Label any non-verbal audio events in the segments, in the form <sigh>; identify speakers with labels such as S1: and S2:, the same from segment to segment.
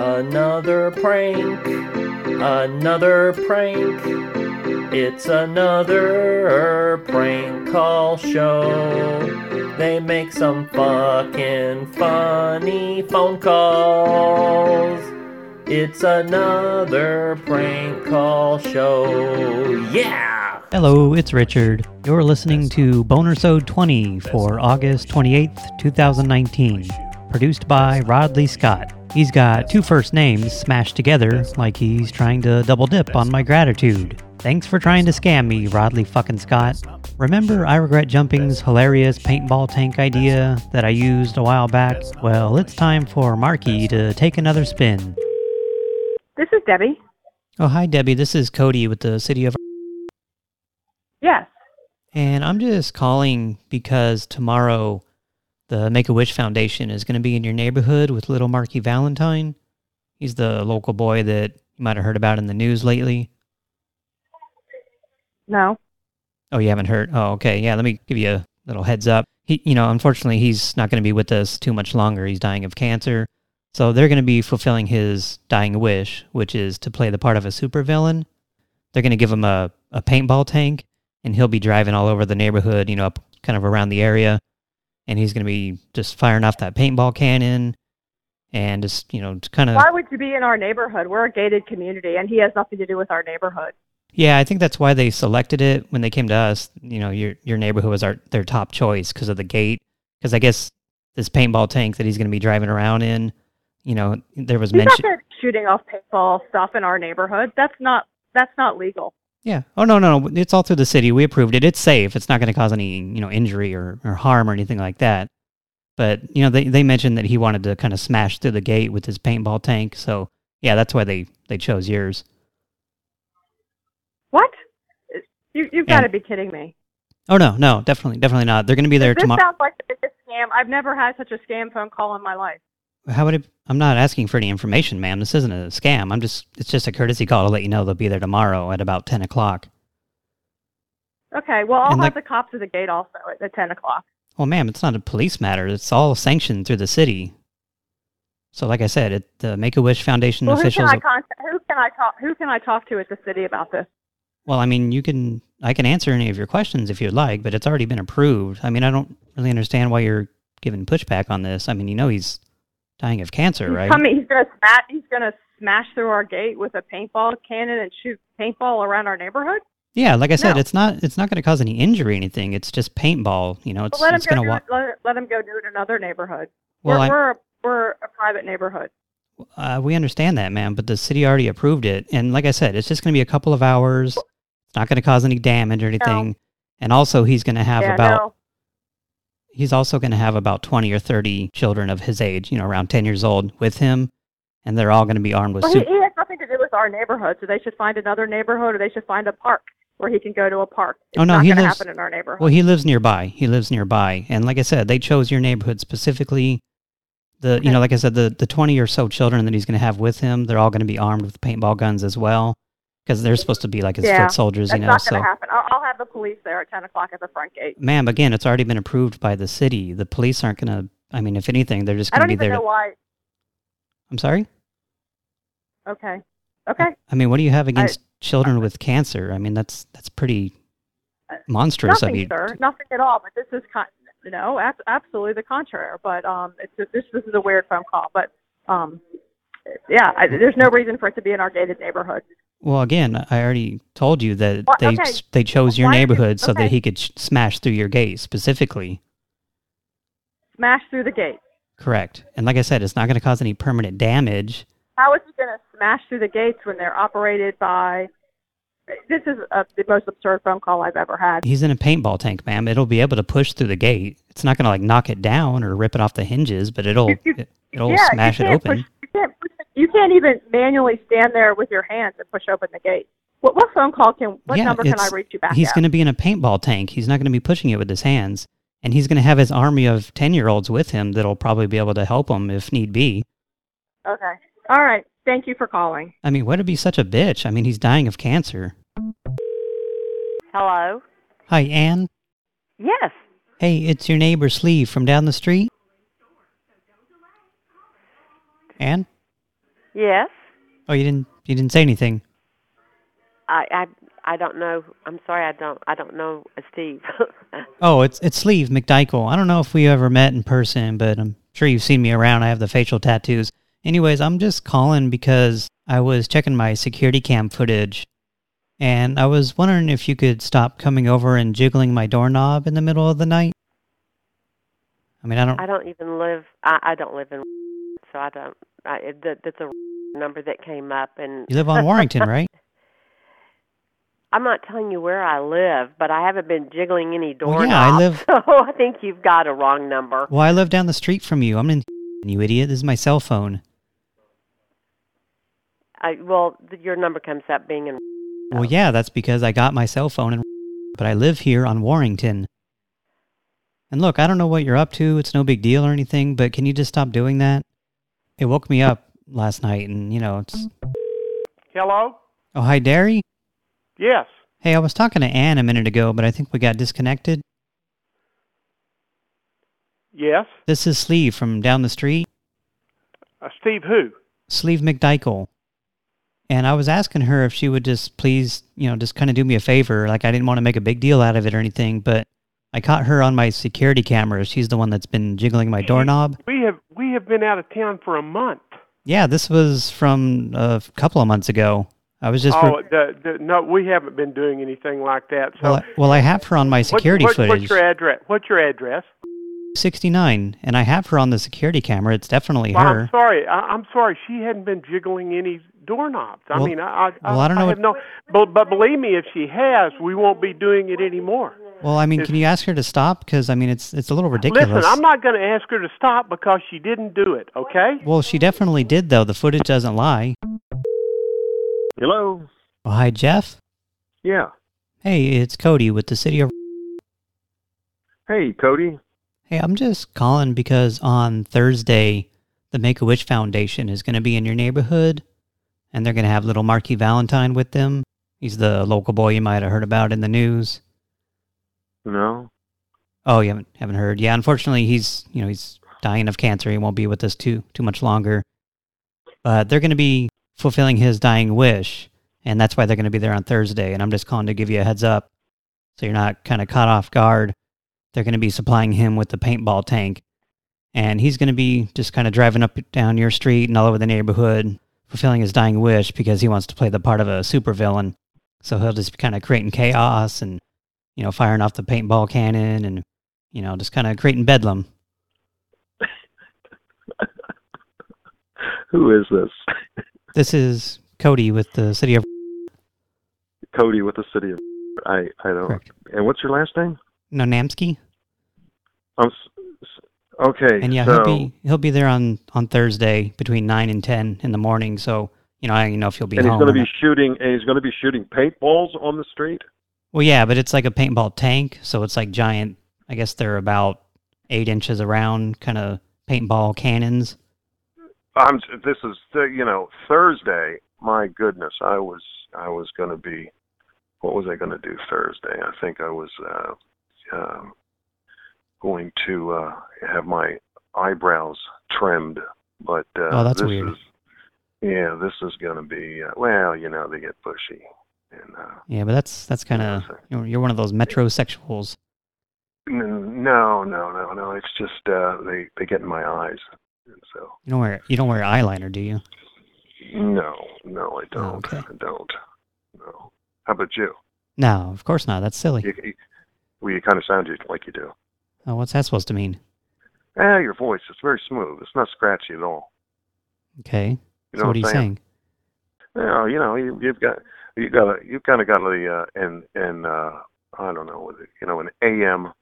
S1: Another prank, another prank. It's another prank call show. They make some fucking funny phone calls. It's another prank call show. Yeah!
S2: Hello, it's Richard. You're listening to Bonersode 20 for August 28th, 2019. Produced by Rodley Scott. He's got two first names smashed together like he's trying to double dip on my gratitude. Thanks for trying to scam me, Rodley fucking Scott. Remember I Regret Jumping's hilarious paintball tank idea that I used a while back? Well, it's time for Marky to take another spin.
S3: This is Debbie.
S2: Oh, hi, Debbie. This is Cody with the City of...
S3: Yes.
S2: And I'm just calling because tomorrow the Make-A-Wish Foundation is going to be in your neighborhood with little Marky Valentine. He's the local boy that you might have heard about in the news lately.
S3: No.
S2: Oh, you haven't heard? Oh, okay. Yeah, let me give you a little heads up. He, you know, unfortunately, he's not going to be with us too much longer. He's dying of cancer. So they're going to be fulfilling his dying wish, which is to play the part of a supervillain. They're going to give him a, a paintball tank, and he'll be driving all over the neighborhood, you know, up kind of around the area. And he's going to be just firing off that paintball cannon and just, you know, kind of...
S3: Why would you be in our neighborhood? We're a gated community, and he has nothing to do with our neighborhood.
S2: Yeah, I think that's why they selected it when they came to us. You know, your your neighborhood was our their top choice because of the gate. Because I guess this paintball tank that he's going to be driving around in, you know, there was
S3: He's
S2: mention.
S3: not shooting off paintball stuff in our neighborhood. That's not that's not legal.
S2: Yeah. Oh no, no, no. It's all through the city. We approved it. It's safe. It's not going to cause any you know injury or or harm or anything like that. But you know, they they mentioned that he wanted to kind of smash through the gate with his paintball tank. So yeah, that's why they they chose yours.
S3: What? You you've got to be kidding me.
S2: Oh no, no, definitely, definitely not. They're going to be there
S3: this
S2: tomorrow.
S3: sounds like the biggest scam. I've never had such a scam phone call in my life.
S2: How would it? I'm not asking for any information, ma'am. This isn't a scam. I'm just, it's just a courtesy call to let you know they'll be there tomorrow at about 10 o'clock.
S3: Okay, well I'll
S2: And
S3: have
S2: like-
S3: the cops at the gate also at, at ten o'clock.
S2: Well, ma'am, it's not a police matter. It's all sanctioned through the city. So like I said, it, the Make-A-Wish Foundation
S3: Well, who can
S2: officials...
S3: I contact? Who can I talk? Who can I talk to at the city about this?
S2: well, I mean, you can, I can answer any of your questions if you'd like, but it's already been approved. I mean, I don't really understand why you're giving pushback on this. I mean, you know he's dying of cancer,
S3: He's
S2: right?
S3: coming. He's gonna smash. He's gonna smash through our gate with a paintball cannon and shoot paintball around our neighborhood.
S2: Yeah, like I said,
S3: No.
S2: it's not, it's not going to cause any injury or anything. It's just paintball. You know, it's,
S3: Well, let him
S2: it's
S3: go.
S2: going to
S3: let, let him go do it in another neighborhood.
S2: Well,
S3: we're
S2: I-
S3: we're a, we're a private neighborhood.
S2: Uh, we understand that, ma'am, but the city already approved it. And like I said, it's just going to be a couple of hours. It's not going to cause any damage or anything. And also, he's going to have
S3: yeah,
S2: about,
S3: no.
S2: He's also going to have about 20 or 30 children of his age, you know, around 10 years old with him. And they're all going to be armed with
S3: Well, he, he has nothing to do with our neighborhood, so they should find another neighborhood, or they should find a park where he can go to a park. It's
S2: Oh, no,
S3: not
S2: he
S3: going to
S2: lives-
S3: happen in our neighborhood.
S2: Well, he lives nearby. He lives nearby. And like I said, they chose your neighborhood specifically. The, you know, like I said, the, the 20 or so children that he's going to have with him, they're all going to be armed with paintball guns as well. Because they're supposed to be like his
S3: Yeah,
S2: foot soldiers, you know,
S3: not
S2: so.
S3: going to happen. I'll, I'll have the police there at ten o'clock at the front gate.
S2: Ma'am, again, it's already been approved by the city. The police aren't going to, I mean, if anything, they're just
S3: I
S2: going to
S3: don't
S2: be
S3: even
S2: there
S3: know why.
S2: I'm sorry?
S3: Okay, okay.
S2: I mean, what do you have against children with cancer? I mean, that's that's pretty monstrous
S3: Nothing,
S2: of you.
S3: sir. Nothing at all. But this is con- you know, absolutely the contrary. But um, it's this this is a weird phone call. But um, yeah, I, there's no reason for it to be in our gated neighborhood.
S2: Well, again, I already told you that
S3: Well,
S2: they
S3: okay.
S2: they chose your
S3: Why
S2: neighborhood so that he could smash through your gate specifically.
S3: Smash through the gate.
S2: Correct. And like I said, it's not going to cause any permanent damage.
S3: How is he going to smash through the gates when they're operated by? This is uh the most absurd phone call I've ever had.
S2: He's in a paintball tank, ma'am. It'll be able to push through the gate. It's not going to like knock it down or rip it off the hinges, but it'll
S3: You- <laughs> you-
S2: it, it'll
S3: yeah,
S2: smash it open.
S3: Push, you can't. Push, you can't even manually stand there with your hands and push open the gate. What what phone call can? What
S2: Yeah,
S3: number can I reach you back
S2: He's going to be in a paintball tank. He's not going to be pushing it with his hands. And he's going to have his army of 10-year-olds with him that'll probably be able to help him if need be.
S3: Okay. All right. Thank you for calling.
S2: I mean, why to be such a bitch? I mean, he's dying of cancer.
S4: Hello?
S2: Hi, Anne.
S4: Yes.
S2: Hey, it's your neighbor Sleeve from down the street. Anne?
S4: Yes.
S2: Oh, you didn't you didn't say anything.
S4: I I I don't know. I'm sorry. I don't I don't know uh, Steve. <laughs>
S2: Oh, it's it's Sleeve McDykel. I don't know if we ever met in person, but I'm sure you've seen me around. I have the facial tattoos. Anyways, I'm just calling because I was checking my security cam footage, and I was wondering if you could stop coming over and jiggling my doorknob in the middle of the night. I mean, I don't...
S4: I don't even live. I, I don't live in, so I don't. I, that, that's a <laughs> number that came up, and
S2: You live on Warrington, <laughs> right?
S4: I'm not telling you where I live, but I haven't been jiggling any
S2: Well,
S4: doorknobs.
S2: yeah, I live- <laughs>
S4: So I think you've got a wrong number.
S2: Well, I live down the street from you. I'm in... You idiot. This is my cell phone.
S4: I, well, your number comes up being in.
S2: Well, yeah, that's because I got my cell phone in... But I live here on Warrington. And look, I don't know what you're up to. It's no big deal or anything, but can you just stop doing that? It woke me up last night, and, you know, it's...
S5: Hello?
S2: Oh, hi, Derry?
S5: Yes.
S2: Hey, I was talking to Ann a minute ago, but I think we got disconnected.
S5: Yes.
S2: This is Sleeve from down the street.
S5: Uh, Steve who?
S2: Sleeve McDykel. And I was asking her if she would just please, you know, just kind of do me a favor. Like, I didn't want to make a big deal out of it or anything, but I caught her on my security camera. She's the one that's been jiggling my doorknob.
S5: We have we have been out of town for a month.
S2: Yeah, this was from a couple of months ago. I was just...
S5: oh, the, the, no, we haven't been doing anything like that. So
S2: well, I, well, I have her on my security
S5: what-
S2: footage.
S5: What's your address? What's your address?
S2: 69, and I have her on the security camera. It's definitely
S5: Well,
S2: her.
S5: I'm sorry. I, I'm sorry. She hadn't been jiggling any doorknobs. I mean, I, I,
S2: well, I don't know
S5: have
S2: what-
S5: no. But, but believe me, if she has, we won't be doing it anymore.
S2: Well, I mean,
S5: Is-
S2: can you ask her to stop? Because, I mean, it's it's a little ridiculous.
S5: Listen, I'm not going to ask her to stop because she didn't do it. Okay?
S2: Well, she definitely did, though. The footage doesn't lie.
S6: Hello.
S2: Oh, hi, Jeff.
S6: Yeah.
S2: Hey, it's Cody with the City of...
S6: Hey, Cody.
S2: Hey, I'm just calling because on Thursday, the Make-A-Wish Foundation is going to be in your neighborhood, and they're going to have little Marky Valentine with them. He's the local boy you might have heard about in the news.
S6: No.
S2: Oh, you haven't haven't heard? Yeah, unfortunately, he's you know he's dying of cancer. He won't be with us too too much longer. But they're going to be fulfilling his dying wish, and that's why they're going to be there on Thursday. And I'm just calling to give you a heads up, so you're not kind of caught off guard. They're going to be supplying him with the paintball tank, and he's going to be just kind of driving up down your street and all over the neighborhood, fulfilling his dying wish because he wants to play the part of a supervillain. So he'll just be kind of creating chaos and you know, firing off the paintball cannon and, you know, just kind of creating bedlam.
S6: Who is this?
S2: This is Cody with the city of...
S6: Cody with the city of. I I don't.
S2: Correct.
S6: And what's your last name?
S2: No, Namsky?
S6: I'm. Oh, s- s- Okay.
S2: And yeah,
S6: so,
S2: he'll be he'll be there on, on Thursday between 9 and 10 in the morning. So, you know, I don't know if he'll be
S6: and he's going to be shooting. And he's going to be shooting paintballs on the street.
S2: Well, yeah, but it's like a paintball tank. So it's like giant, I guess they're about eight inches around, kind of paintball cannons.
S6: I'm. This is uh, you know Thursday. My goodness, I was I was going to be. What was I going to do Thursday? I think I was uh, um, going to uh, have my eyebrows trimmed, but uh,
S2: Oh, that's
S6: this
S2: weird.
S6: is yeah, this is going to be uh, well, you know, they get bushy, and uh,
S2: Yeah, but that's that's kind of... You know, you're one of those metrosexuals.
S6: no, no, no, no. It's just uh, they they get in my eyes, and so
S2: You don't wear, you don't wear eyeliner, do you?
S6: no, no, I don't,
S2: okay.
S6: I don't. No. How about you?
S2: No, of course not. That's silly.
S6: You, you well, you kind of sound like you do.
S2: Oh, what's that supposed to mean?
S6: Ah, your voice. It's very smooth. It's not scratchy at all.
S2: Okay.
S6: You
S2: so
S6: know
S2: what are you
S6: I'm
S2: saying?
S6: No, you know, you, you've got you got a you kind of got the uh, in in uh, I don't know, you know, an AM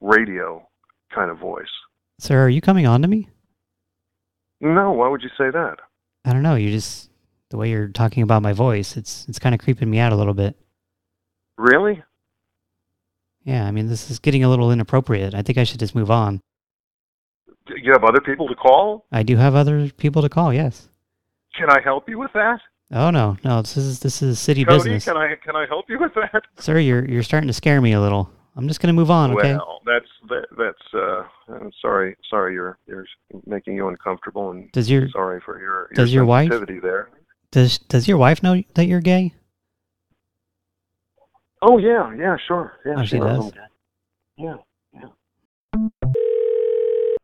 S6: radio kind of voice.
S2: Sir, are you coming on to me?
S6: No, why would you say that?
S2: I don't know. You just the way you're talking about my voice, it's it's kind of creeping me out a little bit.
S6: Really?
S2: Yeah, I mean, this is getting a little inappropriate. I think I should just move on.
S6: Do you have other people to call?
S2: I do have other people to call. Yes.
S6: Can I help you with that?
S2: Oh no, no. This is this is city
S6: Cody,
S2: business,
S6: can I can I help you with that?
S2: sir. You're you're starting to scare me a little. I'm just going to move on, okay?
S6: Well, that's that, that's. Uh, I'm sorry, sorry, you're you're making you uncomfortable, and
S2: Does your
S6: sorry for your, your
S2: Does your wife-
S6: there.
S2: does does your wife know that you're gay?
S6: Oh yeah, yeah, sure, yeah,
S2: Oh, she does?
S6: I'm. Yeah.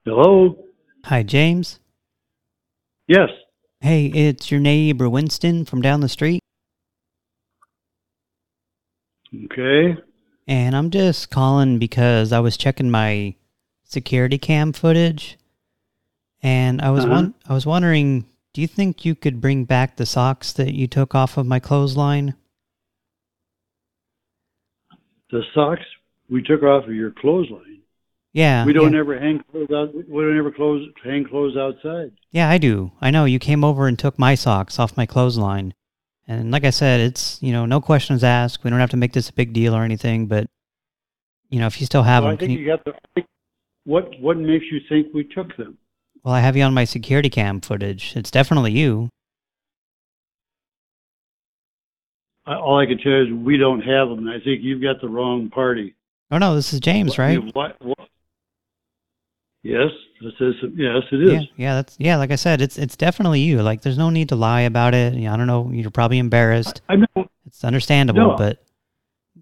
S7: Hello?
S2: Hi, James.
S7: Yes.
S2: Hey, it's your neighbor Winston from down the street,
S7: Okay.
S2: and I'm just calling because I was checking my security cam footage, and I was
S7: Uh-huh.
S2: won I was wondering, do you think you could bring back the socks that you took off of my clothesline?
S7: The socks we took off of your clothesline.
S2: Yeah,
S7: we don't
S2: yeah.
S7: ever hang clothes out. We don't ever close hang clothes outside.
S2: Yeah, I do. I know. You came over and took my socks off my clothesline. And like I said, it's, you know, no questions asked. We don't have to make this a big deal or anything, but, you know, if you still have
S7: well, I
S2: them, can
S7: think
S2: you,
S7: you got the. What What makes you think we took them?
S2: well, I have you on my security cam footage. It's definitely you.
S7: I, all I can tell you is we don't have them. I think you've got the wrong party.
S2: Oh, no, this is James, right?
S7: What, what, yes, this is. Yes, it is.
S2: Yeah, yeah, that's, yeah, like I said, it's, it's definitely you. Like, there's no need to lie about it. I don't know. You're probably embarrassed.
S7: I know.
S2: It's understandable,
S7: No.
S2: but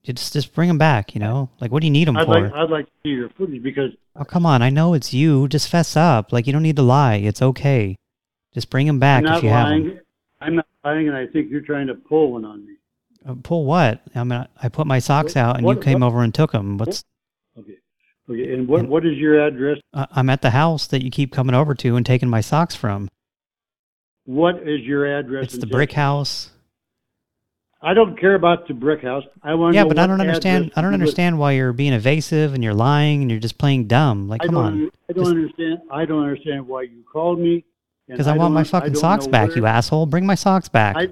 S2: just, just bring them back, you know? Like, what do you need them
S7: I'd
S2: for?
S7: like. I'd like to see your footage because
S2: Oh, come on. I know it's you. Just fess up. Like, you don't need to lie. It's okay. Just bring them back
S7: I'm not
S2: if you have them.
S7: I'm not lying, and I think you're trying to pull one on me.
S2: Uh, Pull what? I mean, I put my socks
S7: What-
S2: out and
S7: what-
S2: you came
S7: what-
S2: over and took them. What's?
S7: Okay. And what
S2: And-
S7: What is your address?
S2: Uh, I'm at the house that you keep coming over to and taking my socks from.
S7: What is your address?
S2: It's the brick house.
S7: I don't care about the brick house. I want.
S2: Yeah, but I don't understand. I don't understand why you're being evasive and you're lying and you're just playing dumb. Like, come
S7: don't.
S2: on.
S7: I don't
S2: Just-
S7: understand. I don't understand why you called me.
S2: Because I, want my fucking socks back,
S7: where-
S2: you asshole. Bring my socks back.
S7: I,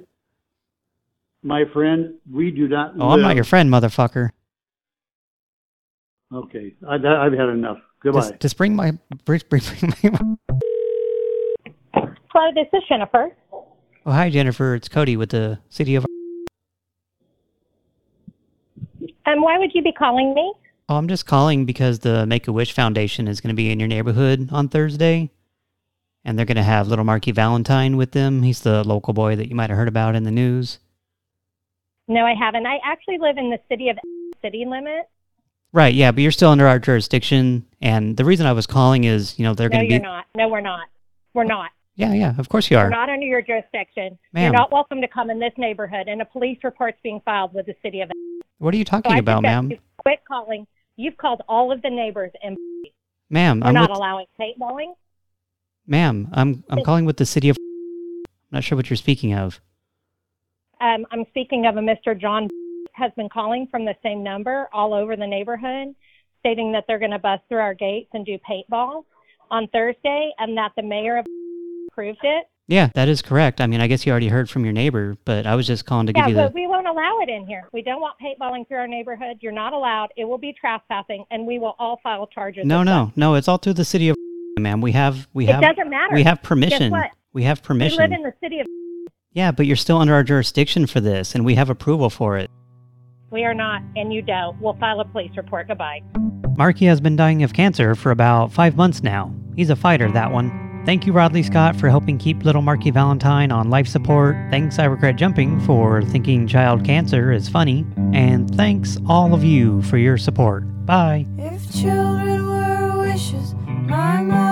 S7: my friend, we do not.
S2: oh, I'm not your friend, motherfucker.
S7: Okay, I, I've had enough. Goodbye.
S2: Just, just bring my... Bring, bring, bring my <laughs>
S8: Hello, this is Jennifer.
S2: oh, hi, Jennifer. It's Cody with the city of...
S8: Um, why would you be calling me?
S2: Oh, I'm just calling because the Make-A-Wish Foundation is going to be in your neighborhood on Thursday. And they're going to have little Marky Valentine with them. He's the local boy that you might have heard about in the news.
S8: No, I haven't. I actually live in the city of city limit.
S2: Right, yeah, but you're still under our jurisdiction. And the reason I was calling is, you know, they're
S8: no,
S2: going to be...
S8: No, you're not. No, we're not. We're not.
S2: Yeah, yeah, of course you are.
S8: We're not under your jurisdiction.
S2: Ma'am.
S8: You're not welcome to come in this neighborhood, and a police report's being filed with the city of.
S2: What are you talking
S8: I
S2: about, ma'am?
S8: Quit calling. You've called all of the neighbors, and
S2: Ma'am, I'm
S8: not
S2: with...
S8: allowing paintballing.
S2: Ma'am, I'm, I'm calling with the city of... I'm not sure what you're speaking of.
S8: Um, I'm speaking of a Mr. John has been calling from the same number all over the neighborhood, stating that they're going to bust through our gates and do paintball on Thursday, and that the mayor <laughs> approved it.
S2: Yeah, that is correct. I mean, I guess you already heard from your neighbor, but I was just calling to give you the...
S8: but we won't allow it in here. We don't want paintballing through our neighborhood. You're not allowed. It will be trespassing, and we will all file charges.
S2: No, no, no. It's all through the city of, <laughs> ma'am. We have, we
S8: It
S2: have,
S8: doesn't matter.
S2: we have permission. We have
S8: We
S2: permission.
S8: live in the city of.
S2: yeah, but you're still under our jurisdiction for this, and we have approval for it.
S8: We are not, and you don't. We'll file a police report. Goodbye.
S2: Marky has been dying of cancer for about five months now. He's a fighter, that one. Thank you, Rodley Scott, for helping keep little Marky Valentine on life support. Thanks, I Regret Jumping, for thinking child cancer is funny. And thanks, all of you, for your support. Bye.
S9: If children were wishes, my mother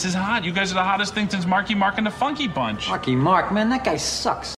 S10: This is hot. You guys are the hottest thing since Marky Mark and the Funky Bunch.
S11: Marky Mark, man, that guy sucks.